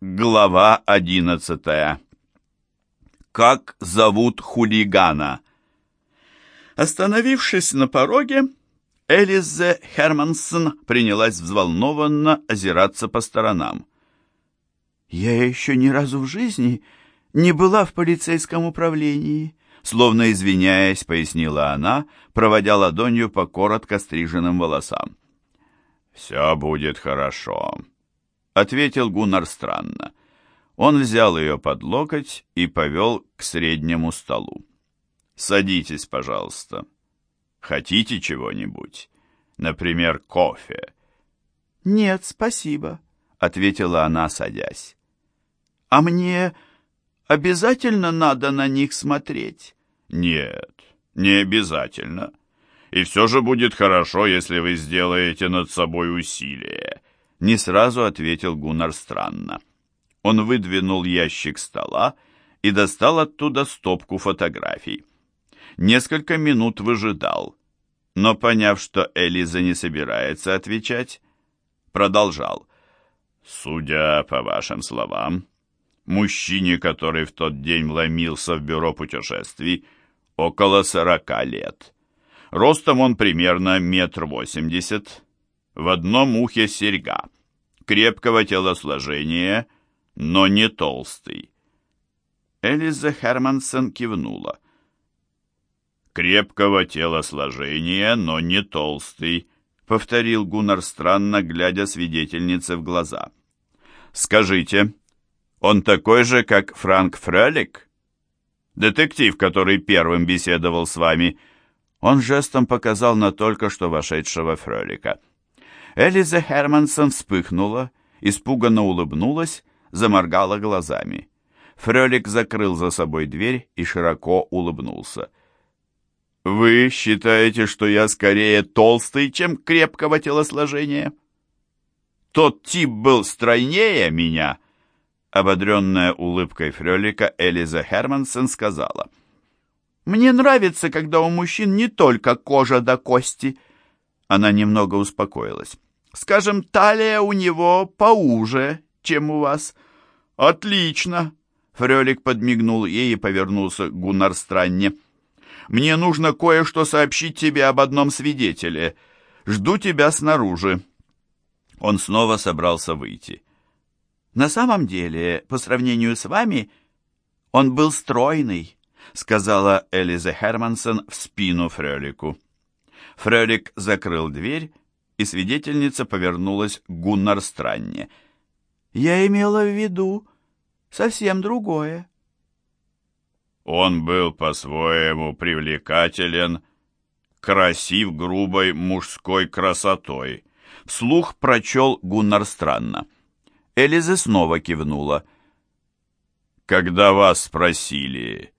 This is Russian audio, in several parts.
Глава одиннадцатая. Как зовут хулигана? Остановившись на пороге, Элизе Хермансон принялась взволнованно озираться по сторонам. «Я еще ни разу в жизни не была в полицейском управлении», словно извиняясь, пояснила она, проводя ладонью по коротко стриженным волосам. «Все будет хорошо», — ответил Гуннар странно. Он взял ее под локоть и повел к среднему столу. «Садитесь, пожалуйста. Хотите чего-нибудь? Например, кофе?» «Нет, спасибо», — ответила она, садясь. «А мне обязательно надо на них смотреть?» «Нет, не обязательно. И все же будет хорошо, если вы сделаете над собой усилие», — не сразу ответил Гуннар странно. Он выдвинул ящик стола и достал оттуда стопку фотографий. Несколько минут выжидал, но, поняв, что Элиза не собирается отвечать, продолжал. «Судя по вашим словам, мужчине, который в тот день вломился в бюро путешествий, около сорока лет. Ростом он примерно метр восемьдесят, в одном ухе серьга, крепкого телосложения, но не толстый. Элиза Хермансон кивнула. «Крепкого телосложения, но не толстый», — повторил Гуннар странно, глядя свидетельнице в глаза. «Скажите, он такой же, как Франк Фрелик?» Детектив, который первым беседовал с вами». Он жестом показал на только что вошедшего Фролика. Элиза Хермансон вспыхнула, испуганно улыбнулась, заморгала глазами. Фролик закрыл за собой дверь и широко улыбнулся. «Вы считаете, что я скорее толстый, чем крепкого телосложения? Тот тип был стройнее меня?» Ободренная улыбкой Фрелика, Элиза Хермансен сказала. «Мне нравится, когда у мужчин не только кожа до кости». Она немного успокоилась. «Скажем, талия у него поуже, чем у вас». «Отлично!» Фрелик подмигнул ей и повернулся к Гуннар Странне. «Мне нужно кое-что сообщить тебе об одном свидетеле. Жду тебя снаружи». Он снова собрался выйти. На самом деле, по сравнению с вами, он был стройный, сказала Элиза Хермансон в спину Фрелику. Фрелик закрыл дверь, и свидетельница повернулась к Гуннар Странне. «Я имела в виду совсем другое». Он был по-своему привлекателен, красив грубой мужской красотой. Вслух прочел Гуннар Странно. Элиза снова кивнула. «Когда вас спросили,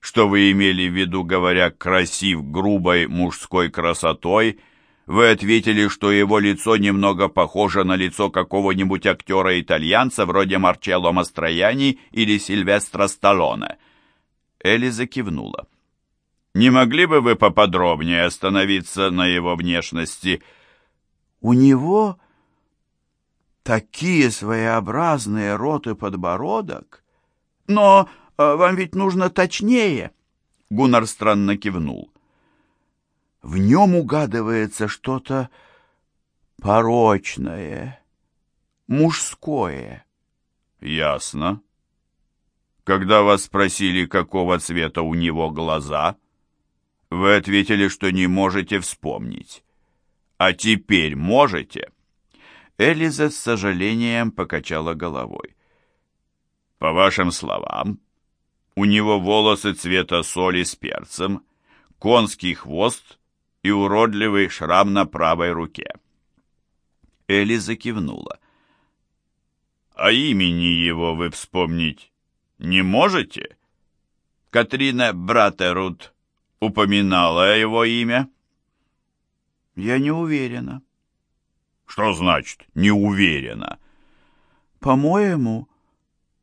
что вы имели в виду, говоря «красив грубой мужской красотой», вы ответили, что его лицо немного похоже на лицо какого-нибудь актера-итальянца вроде Марчелло Мастрояни или Сильвестра Сталлоне». Элиза кивнула. «Не могли бы вы поподробнее остановиться на его внешности?» «У него Такие своеобразные рот и подбородок. Но э, вам ведь нужно точнее. Гуннар странно кивнул. В нем угадывается что-то порочное, мужское. Ясно. Когда вас спросили, какого цвета у него глаза, вы ответили, что не можете вспомнить. А теперь можете? Элиза с сожалением покачала головой. «По вашим словам, у него волосы цвета соли с перцем, конский хвост и уродливый шрам на правой руке». Элиза кивнула. «А имени его вы вспомнить не можете?» Катрина Братерут упоминала его имя? «Я не уверена». Что значит «не уверена»? По-моему,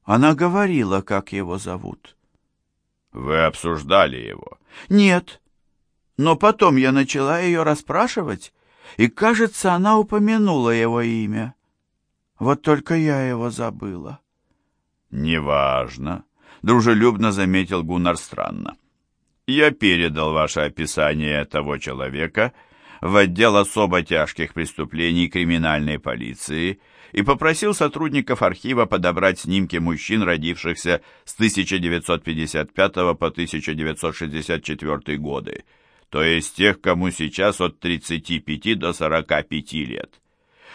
она говорила, как его зовут. Вы обсуждали его? Нет. Но потом я начала ее расспрашивать, и, кажется, она упомянула его имя. Вот только я его забыла. «Неважно», — дружелюбно заметил Гуннар странно. «Я передал ваше описание того человека в отдел особо тяжких преступлений криминальной полиции и попросил сотрудников архива подобрать снимки мужчин, родившихся с 1955 по 1964 годы, то есть тех, кому сейчас от 35 до 45 лет.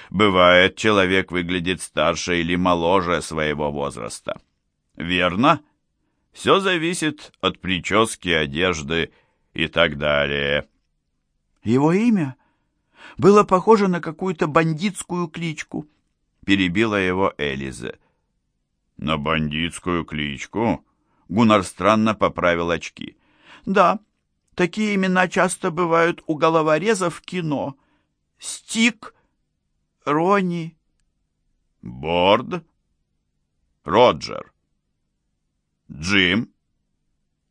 Бывает, человек выглядит старше или моложе своего возраста. Верно? Все зависит от прически, одежды и так далее. Его имя было похоже на какую-то бандитскую кличку, перебила его Элизе. На бандитскую кличку? Гуннар странно поправил очки. Да, такие имена часто бывают у головорезов в кино. Стик Ронни. Борд. Роджер. Джим,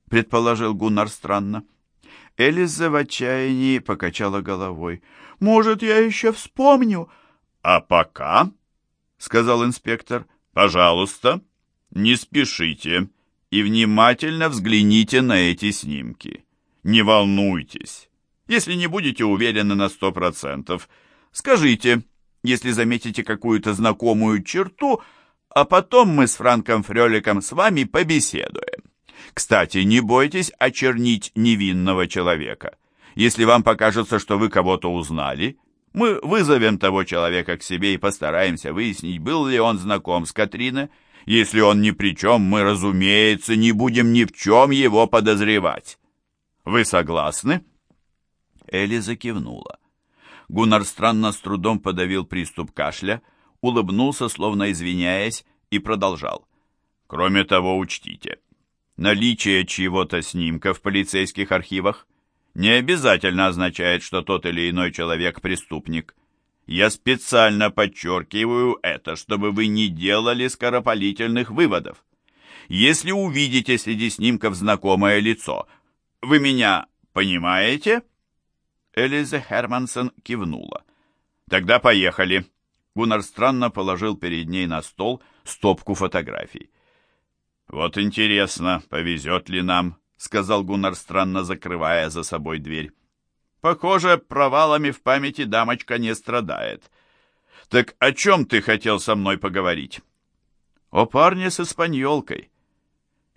предположил Гуннар странно. Элиза в отчаянии покачала головой. «Может, я еще вспомню?» «А пока», — сказал инспектор, — «пожалуйста, не спешите и внимательно взгляните на эти снимки. Не волнуйтесь. Если не будете уверены на сто процентов, скажите, если заметите какую-то знакомую черту, а потом мы с Франком Фреликом с вами побеседуем. Кстати, не бойтесь очернить невинного человека. Если вам покажется, что вы кого-то узнали, мы вызовем того человека к себе и постараемся выяснить, был ли он знаком с Катриной. Если он ни при чем, мы, разумеется, не будем ни в чем его подозревать. Вы согласны?» Элли закивнула. Гуннар странно с трудом подавил приступ кашля, улыбнулся, словно извиняясь, и продолжал. «Кроме того, учтите, наличие чьего-то снимка в полицейских архивах не обязательно означает, что тот или иной человек преступник. Я специально подчеркиваю это, чтобы вы не делали скоропалительных выводов. Если увидите среди снимков знакомое лицо, вы меня понимаете?» Элиза Хермансон кивнула. «Тогда поехали». Гуннар странно положил перед ней на стол стопку фотографий. «Вот интересно, повезет ли нам», — сказал Гуннар странно, закрывая за собой дверь. «Похоже, провалами в памяти дамочка не страдает. Так о чем ты хотел со мной поговорить?» «О парне с испаньолкой.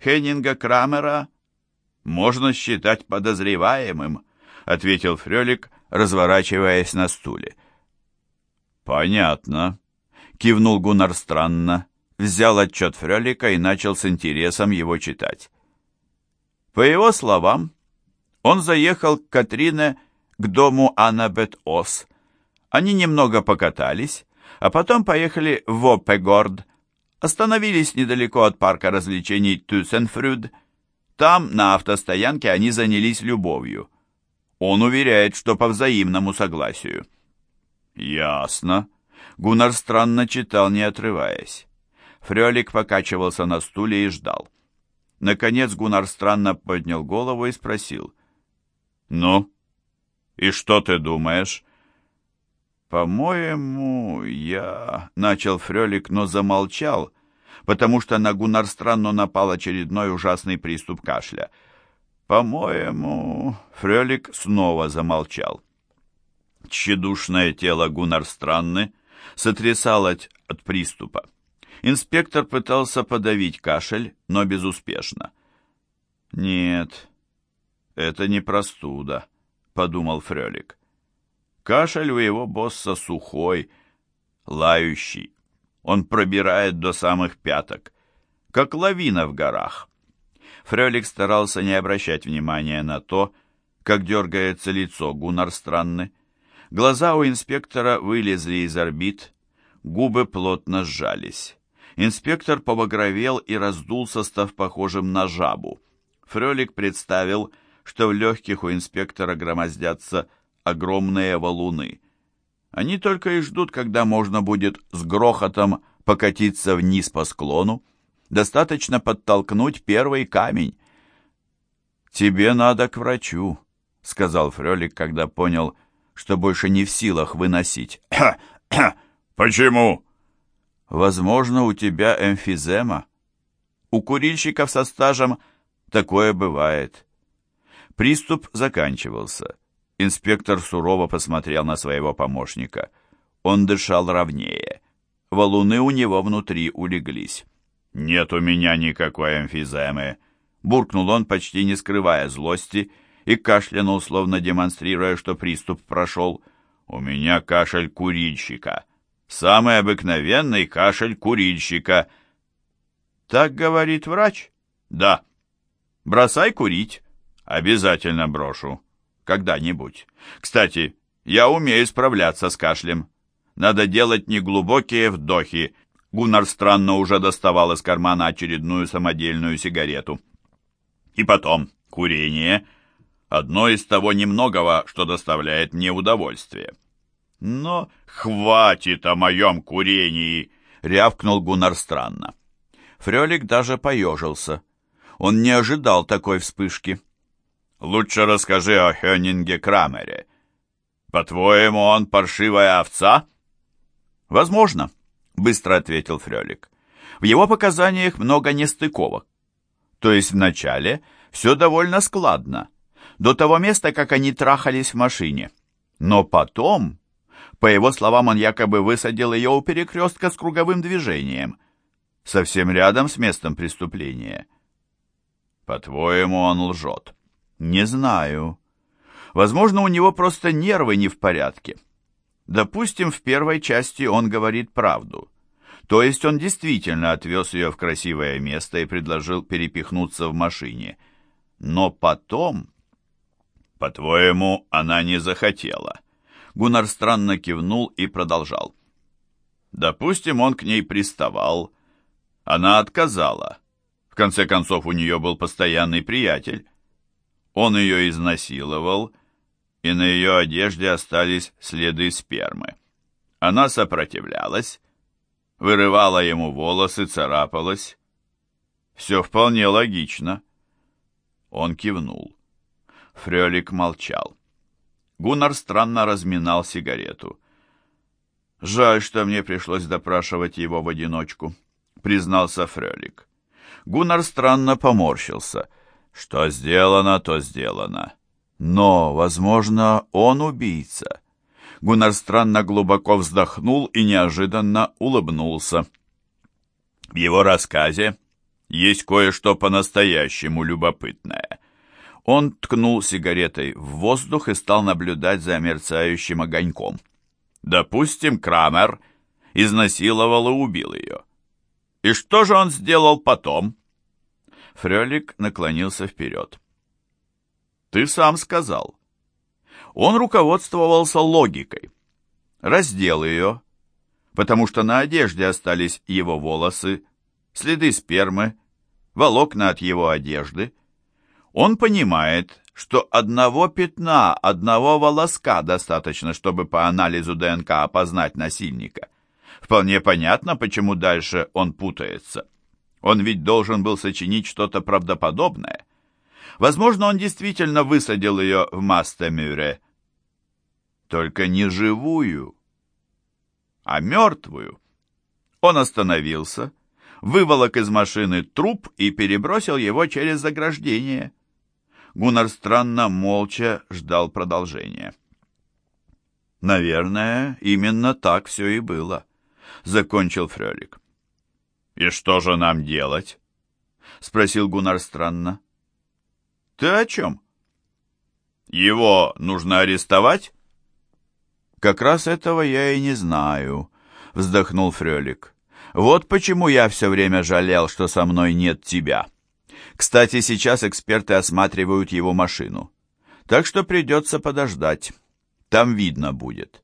Хеннинга Крамера можно считать подозреваемым», ответил Фрелик, разворачиваясь на стуле. «Понятно», — кивнул Гуннар странно, взял отчет Фрелика и начал с интересом его читать. По его словам, он заехал к Катрине к дому Аннабет Ос. Они немного покатались, а потом поехали в Оппегорд, остановились недалеко от парка развлечений Тюсенфрюд. Там, на автостоянке, они занялись любовью. Он уверяет, что по взаимному согласию. Ясно. Гуннар странно читал, не отрываясь. Фрелик покачивался на стуле и ждал. Наконец Гуннар странно поднял голову и спросил. «Ну, и что ты думаешь?» «По-моему, я...» — начал Фрелик, но замолчал, потому что на Гуннар странно напал очередной ужасный приступ кашля — по-моему, Фрелик снова замолчал. Тщедушное тело Гуннар Странны сотрясалось от приступа. Инспектор пытался подавить кашель, но безуспешно. «Нет, это не простуда», — подумал Фрелик. Кашель у его босса сухой, лающий. Он пробирает до самых пяток, как лавина в горах. Фрелик старался не обращать внимания на то, как дергается лицо Гуннар странны. Глаза у инспектора вылезли из орбит, губы плотно сжались. Инспектор побагровел и раздулся, став похожим на жабу. Фрелик представил, что в легких у инспектора громоздятся огромные валуны. Они только и ждут, когда можно будет с грохотом покатиться вниз по склону. Достаточно подтолкнуть первый камень. «Тебе надо к врачу», — сказал Фрелик, когда понял, что больше не в силах выносить. «Почему?» «Возможно, у тебя эмфизема». У курильщиков со стажем такое бывает. Приступ заканчивался. Инспектор сурово посмотрел на своего помощника. Он дышал ровнее. Валуны у него внутри улеглись. «Нет у меня никакой эмфиземы», — буркнул он, почти не скрывая злости, и кашлянул, словно демонстрируя, что приступ прошел. «У меня кашель курильщика. Самый обыкновенный кашель курильщика». «Так говорит врач?» «Да». «Бросай курить». «Обязательно брошу. Когда-нибудь. Кстати, я умею справляться с кашлем. Надо делать неглубокие вдохи, Гуннар странно уже доставал из кармана очередную самодельную сигарету. И потом, курение — одно из того немногого, что доставляет мне удовольствие. «Но хватит о моем курении!» — рявкнул Гуннар странно. Фрелик даже поежился. Он не ожидал такой вспышки. «Лучше расскажи о Хёнинге Крамере. По-твоему, он паршивая овца?» «Возможно», быстро ответил Фрелик. В его показаниях много нестыковок. То есть вначале все довольно складно, до того места, как они трахались в машине. Но потом, по его словам, он якобы высадил ее у перекрестка с круговым движением, совсем рядом с местом преступления. По-твоему, он лжет? Не знаю. Возможно, у него просто нервы не в порядке. Допустим, в первой части он говорит правду. То есть он действительно отвез ее в красивое место и предложил перепихнуться в машине. Но потом... По-твоему, она не захотела. Гуннар странно кивнул и продолжал. Допустим, он к ней приставал. Она отказала. В конце концов, у нее был постоянный приятель. Он ее изнасиловал и на ее одежде остались следы спермы. Она сопротивлялась, вырывала ему волосы, царапалась. Все вполне логично. Он кивнул. Фрелик молчал. Гуннар странно разминал сигарету. «Жаль, что мне пришлось допрашивать его в одиночку», — признался Фрелик. Гуннар странно поморщился. «Что сделано, то сделано. Но, возможно, он убийца. Гуннар странно глубоко вздохнул и неожиданно улыбнулся. В его рассказе есть кое-что по-настоящему любопытное. Он ткнул сигаретой в воздух и стал наблюдать за мерцающим огоньком. Допустим, Крамер изнасиловал и убил ее. И что же он сделал потом? Фрелик наклонился вперед. Ты сам сказал. Он руководствовался логикой. Раздел ее, потому что на одежде остались его волосы, следы спермы, волокна от его одежды. Он понимает, что одного пятна, одного волоска достаточно, чтобы по анализу ДНК опознать насильника. Вполне понятно, почему дальше он путается. Он ведь должен был сочинить что-то правдоподобное. Возможно, он действительно высадил ее в Мастемюре. Только не живую, а мертвую. Он остановился, выволок из машины труп и перебросил его через заграждение. Гуннар странно молча ждал продолжения. «Наверное, именно так все и было», — закончил Фрелик. «И что же нам делать?» — спросил Гуннар странно. Ты о чем? Его нужно арестовать? Как раз этого я и не знаю, вздохнул Фрелик. Вот почему я все время жалел, что со мной нет тебя. Кстати, сейчас эксперты осматривают его машину. Так что придется подождать. Там видно будет.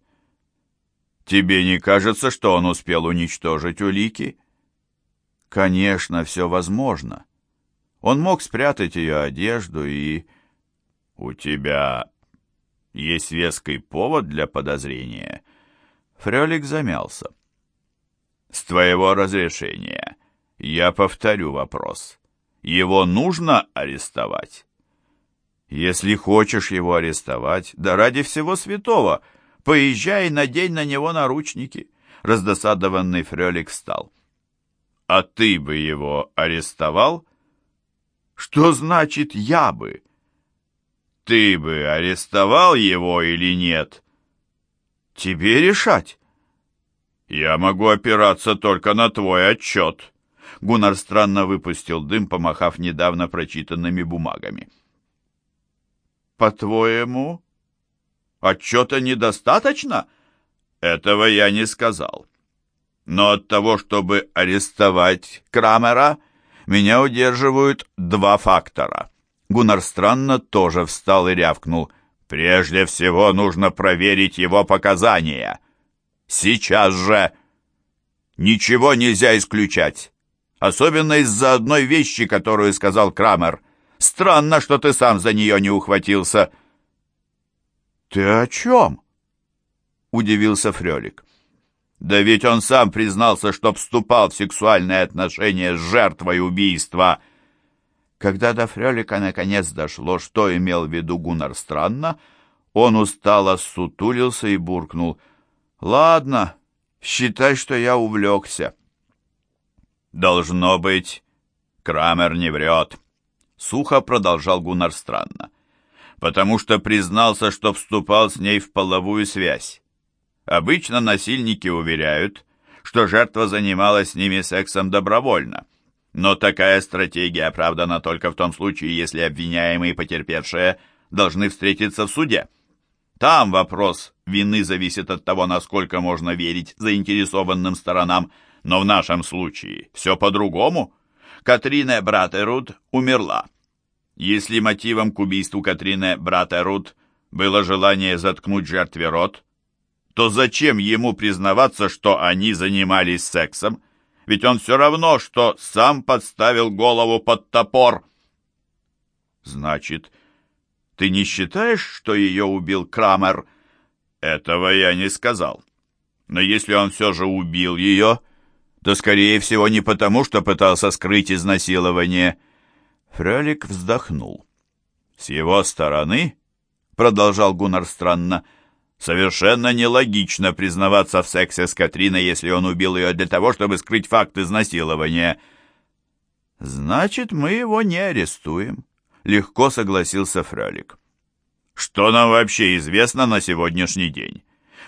Тебе не кажется, что он успел уничтожить улики? Конечно, все возможно. Он мог спрятать ее одежду и... «У тебя есть веский повод для подозрения?» Фрелик замялся. «С твоего разрешения я повторю вопрос. Его нужно арестовать?» «Если хочешь его арестовать, да ради всего святого, поезжай и надень на него наручники». Раздосадованный Фрелик встал. А ты бы его арестовал? Что значит «я бы»? Ты бы арестовал его или нет? Тебе решать. Я могу опираться только на твой отчет. Гуннар странно выпустил дым, помахав недавно прочитанными бумагами. «По-твоему, отчета недостаточно?» «Этого я не сказал. Но от того, чтобы арестовать Крамера, меня удерживают два фактора». Гуннар странно тоже встал и рявкнул. «Прежде всего нужно проверить его показания. Сейчас же! Ничего нельзя исключать. Особенно из-за одной вещи, которую сказал Крамер. Странно, что ты сам за нее не ухватился». «Ты о чем?» — удивился Фрелик. «Да ведь он сам признался, что вступал в сексуальные отношения с жертвой убийства». Когда до Фрелика наконец дошло, что имел в виду Гуннар странно, он устало сутулился и буркнул. «Ладно, считай, что я увлекся». «Должно быть, Крамер не врет», — сухо продолжал Гуннар странно, «потому что признался, что вступал с ней в половую связь. Обычно насильники уверяют, что жертва занималась с ними сексом добровольно». Но такая стратегия оправдана только в том случае, если обвиняемые и потерпевшие должны встретиться в суде. Там вопрос вины зависит от того, насколько можно верить заинтересованным сторонам, но в нашем случае все по-другому. Катрина Братеруд умерла. Если мотивом к убийству Катрины Братеруд было желание заткнуть жертве рот, то зачем ему признаваться, что они занимались сексом? Ведь он все равно, что сам подставил голову под топор. Значит, ты не считаешь, что ее убил Крамер? Этого я не сказал. Но если он все же убил ее, то, скорее всего, не потому, что пытался скрыть изнасилование. Фрелик вздохнул. С его стороны, продолжал Гуннар странно, — Совершенно нелогично признаваться в сексе с Катриной, если он убил ее для того, чтобы скрыть факт изнасилования. «Значит, мы его не арестуем», — легко согласился Фрелик. «Что нам вообще известно на сегодняшний день?»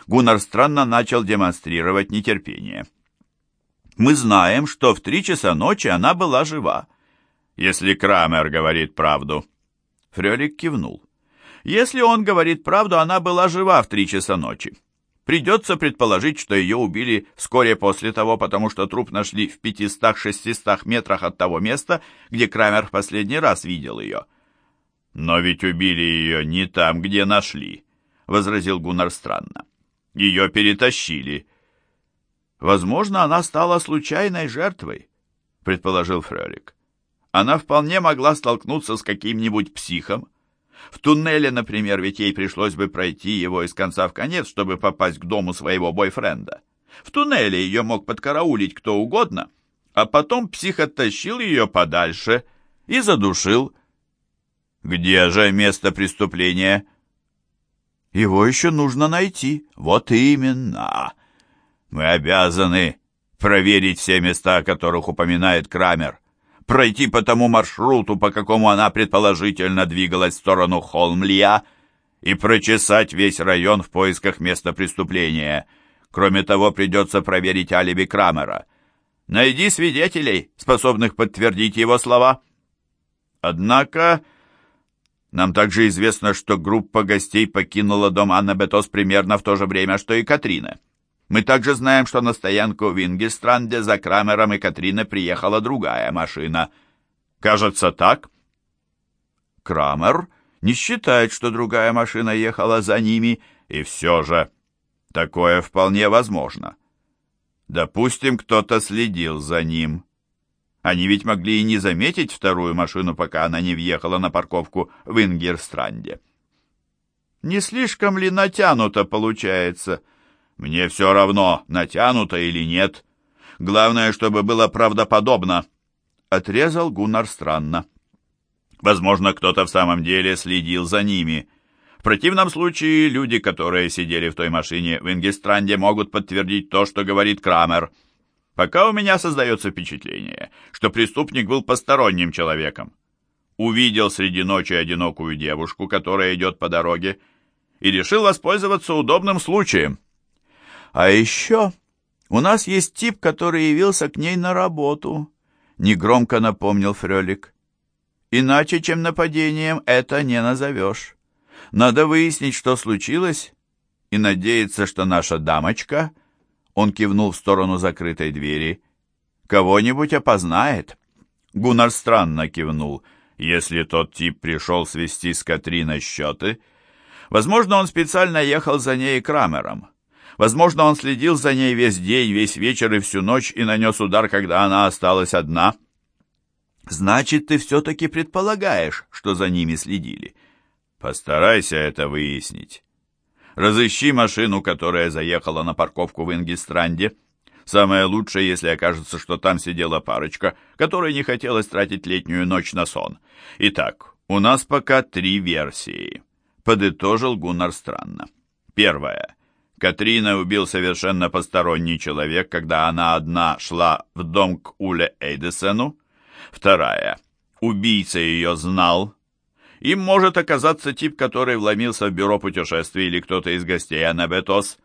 Гуннар странно начал демонстрировать нетерпение. «Мы знаем, что в три часа ночи она была жива». «Если Крамер говорит правду». Фрелик кивнул. Если он говорит правду, она была жива в три часа ночи. Придется предположить, что ее убили вскоре после того, потому что труп нашли в 500-600 метрах от того места, где Крамер в последний раз видел ее. «Но ведь убили ее не там, где нашли», — возразил Гуннар странно. «Ее перетащили». «Возможно, она стала случайной жертвой», — предположил Фрелик. «Она вполне могла столкнуться с каким-нибудь психом, в туннеле, например, ведь ей пришлось бы пройти его из конца в конец, чтобы попасть к дому своего бойфренда. В туннеле ее мог подкараулить кто угодно, а потом псих оттащил ее подальше и задушил. Где же место преступления? Его еще нужно найти. Вот именно. Мы обязаны проверить все места, о которых упоминает Крамер пройти по тому маршруту, по какому она предположительно двигалась в сторону Холмлия, и прочесать весь район в поисках места преступления. Кроме того, придется проверить алиби Крамера. Найди свидетелей, способных подтвердить его слова. Однако, нам также известно, что группа гостей покинула дом Анна Бетос примерно в то же время, что и Катрина. Мы также знаем, что на стоянку в Ингельстранде за Крамером и Катриной приехала другая машина. Кажется, так? Крамер не считает, что другая машина ехала за ними, и все же такое вполне возможно. Допустим, кто-то следил за ним. Они ведь могли и не заметить вторую машину, пока она не въехала на парковку в Ингерстранде. Не слишком ли натянуто получается — мне все равно, натянуто или нет. Главное, чтобы было правдоподобно. Отрезал Гуннар странно. Возможно, кто-то в самом деле следил за ними. В противном случае люди, которые сидели в той машине в Ингестранде, могут подтвердить то, что говорит Крамер. Пока у меня создается впечатление, что преступник был посторонним человеком. Увидел среди ночи одинокую девушку, которая идет по дороге, и решил воспользоваться удобным случаем. А еще у нас есть тип, который явился к ней на работу, негромко напомнил Фрелик. Иначе, чем нападением, это не назовешь. Надо выяснить, что случилось, и надеяться, что наша дамочка он кивнул в сторону закрытой двери. «Кого-нибудь опознает?» Гуннар странно кивнул. «Если тот тип пришел свести с Катрина счеты...» Возможно, он специально ехал за ней Крамером. Возможно, он следил за ней весь день, весь вечер и всю ночь и нанес удар, когда она осталась одна. Значит, ты все-таки предполагаешь, что за ними следили. Постарайся это выяснить. Разыщи машину, которая заехала на парковку в Ингистранде. Самое лучшее, если окажется, что там сидела парочка, которой не хотелось тратить летнюю ночь на сон. Итак, у нас пока три версии. Подытожил Гуннар странно. Первая. Катрина убил совершенно посторонний человек, когда она одна шла в дом к Уле Эйдесену. Вторая. Убийца ее знал, им может оказаться тип, который вломился в бюро путешествий или кто-то из гостей Анабетос.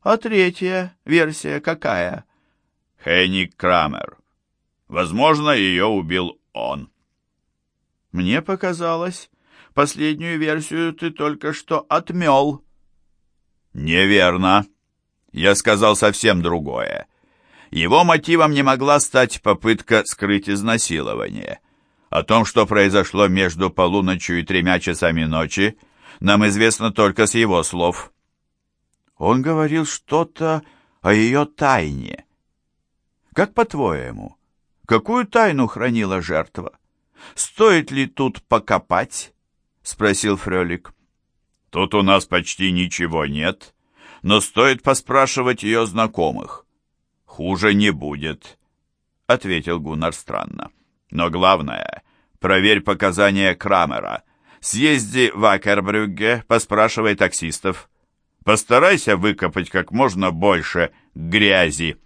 А третья версия какая? Хенник Крамер. Возможно, ее убил он. Мне показалось, последнюю версию ты только что отмел. Неверно. Я сказал совсем другое. Его мотивом не могла стать попытка скрыть изнасилование. О том, что произошло между полуночью и тремя часами ночи, нам известно только с его слов. Он говорил что-то о ее тайне. Как по-твоему, какую тайну хранила жертва? Стоит ли тут покопать? Спросил Фрелик. Тут у нас почти ничего нет, но стоит поспрашивать ее знакомых. Хуже не будет, ответил Гуннар странно. Но главное, проверь показания Крамера. Съезди в Акербрюгге, поспрашивай таксистов. Постарайся выкопать как можно больше грязи.